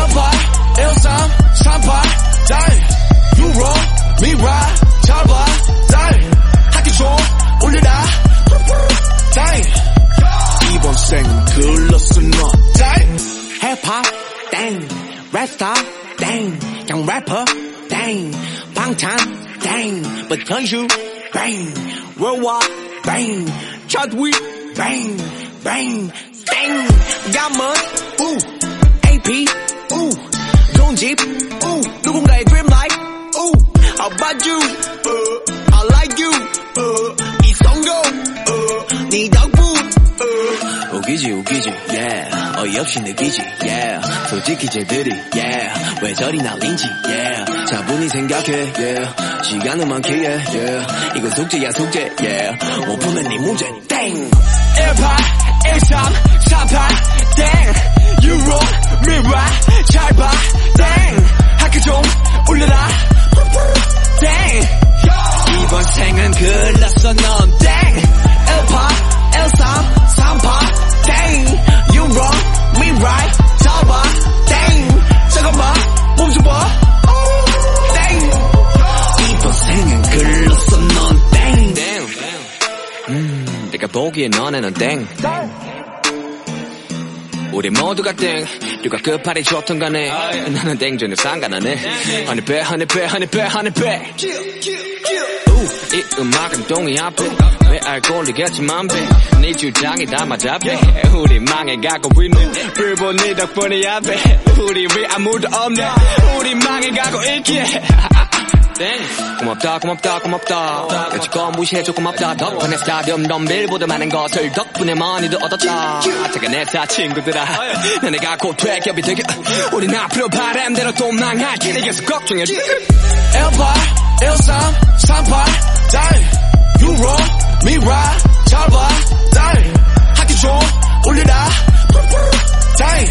18 13 38달 유로 미라 잡아 달 학기 좀 올려라 달 이번 생은 글렀어 너달 힙합 땡 랩스타 땡 그냥 래퍼 땡 방탄 땡 but 현슈 뱅 worldwide 뱅 차트위 뱅 뱅, 땡 가문 우 AP 우 좋은 집 우, 누군가의 dream life 우 How about you? Uh, I like you. Uh, 이성도 uh, 네 덕분 uh. 웃기지 웃기지 yeah. 어이없이 느끼지 yeah. 솔직히 쟤들이 yeah. 왜 저리 날린지 yeah. 차분히 생각해 yeah. 시간은 많기에 yeah. 이건 숙제야 숙제 yeah. 못 푸면 네 문제 땡18 13 38 땡. 유로 미라 잘봐 생은 글렀어 넌땡 18 13 38땡 유로 미라 잡아 땡 잠깐만 멈춰봐 땡 이번 생은 글렀어 넌 땡 땡. 음, 내가 보기에 너네는 땡. 우리 모두가 땡. 누가 끝발이 좋든 간에. 나는 땡전에 상관하네. 하늘 배, 하늘 배, 하늘 배, 하늘 배. 우, 이 음악은 동이 앞에. 왜 알고리겠지만 배. 네 주장이 다 맞아 배. 우리 망해가고 있네. 불보 네 덕분이야 배. 우리 왜 아무도 없네. 우리 망해가고 있기에. 땡. 고맙다 고맙다 고맙다. 여지껏 무시해줘 고맙다. 덕분에 스타디움 덤빌보다 많은 것을 덕분에 많이도 얻었다. 퇴근했다 친구들아. 너네가 곧 퇴격이 되게 우린 앞으로 바람대로 또 망할 테니 계속 걱정해 18 13 38달 유로 미라 잡아 달. 학기 좀 올려라. 달.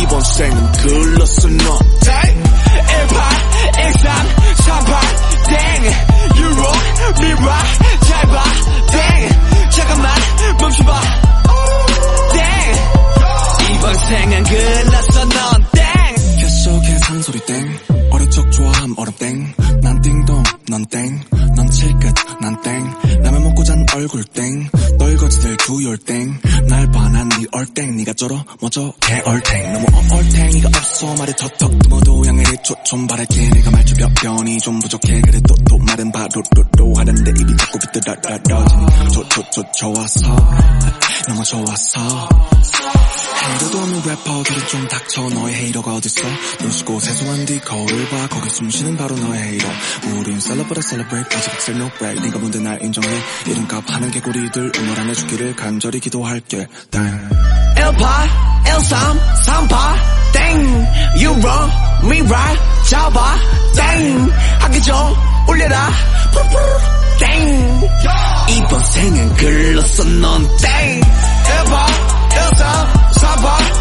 이번 생은 글렀어 너달 땡 이번 생은 글렀어 넌땡. 계속해 산소리 땡. 어릴 적 좋아함 얼음 땡난 띵동 넌땡넌 칠끝 난땡. 라면 먹고 잔 얼굴 땡. 널거지들 두열 땡날 반한 네 얼땡. 네가 쩔어 뭐저 개얼탱. 너무 얼탱이가 없어. 말에 턱턱 모두 양해를 초좀 바랄게. 내가 말투 몇 변이 좀 부족해. 그래 또또 말은 바로로로 하는데 입이 자꾸 비뚤어지니. 좋좋좋 좋았어. 너무 좋았어 헤이러도 없는 래퍼들은 좀 닥쳐 너의 헤이러가 어딨어? 눈 씻고 세수한 뒤 거울을 봐. 거기 숨쉬는 바로 너의 헤이러. 우린 celebrate celebrate. 아직 엑셀 no break 네가 뭔데 날 인정해? 이름값 하는 개구리들 응원 안 해 주기를 간절히 기도할게. 땡18 13 38 땡. 유로 미라 잡아 땡. 학기 좀 올려라. 땡. 이번 생은 글렀어 넌땡. 18 13 Sabá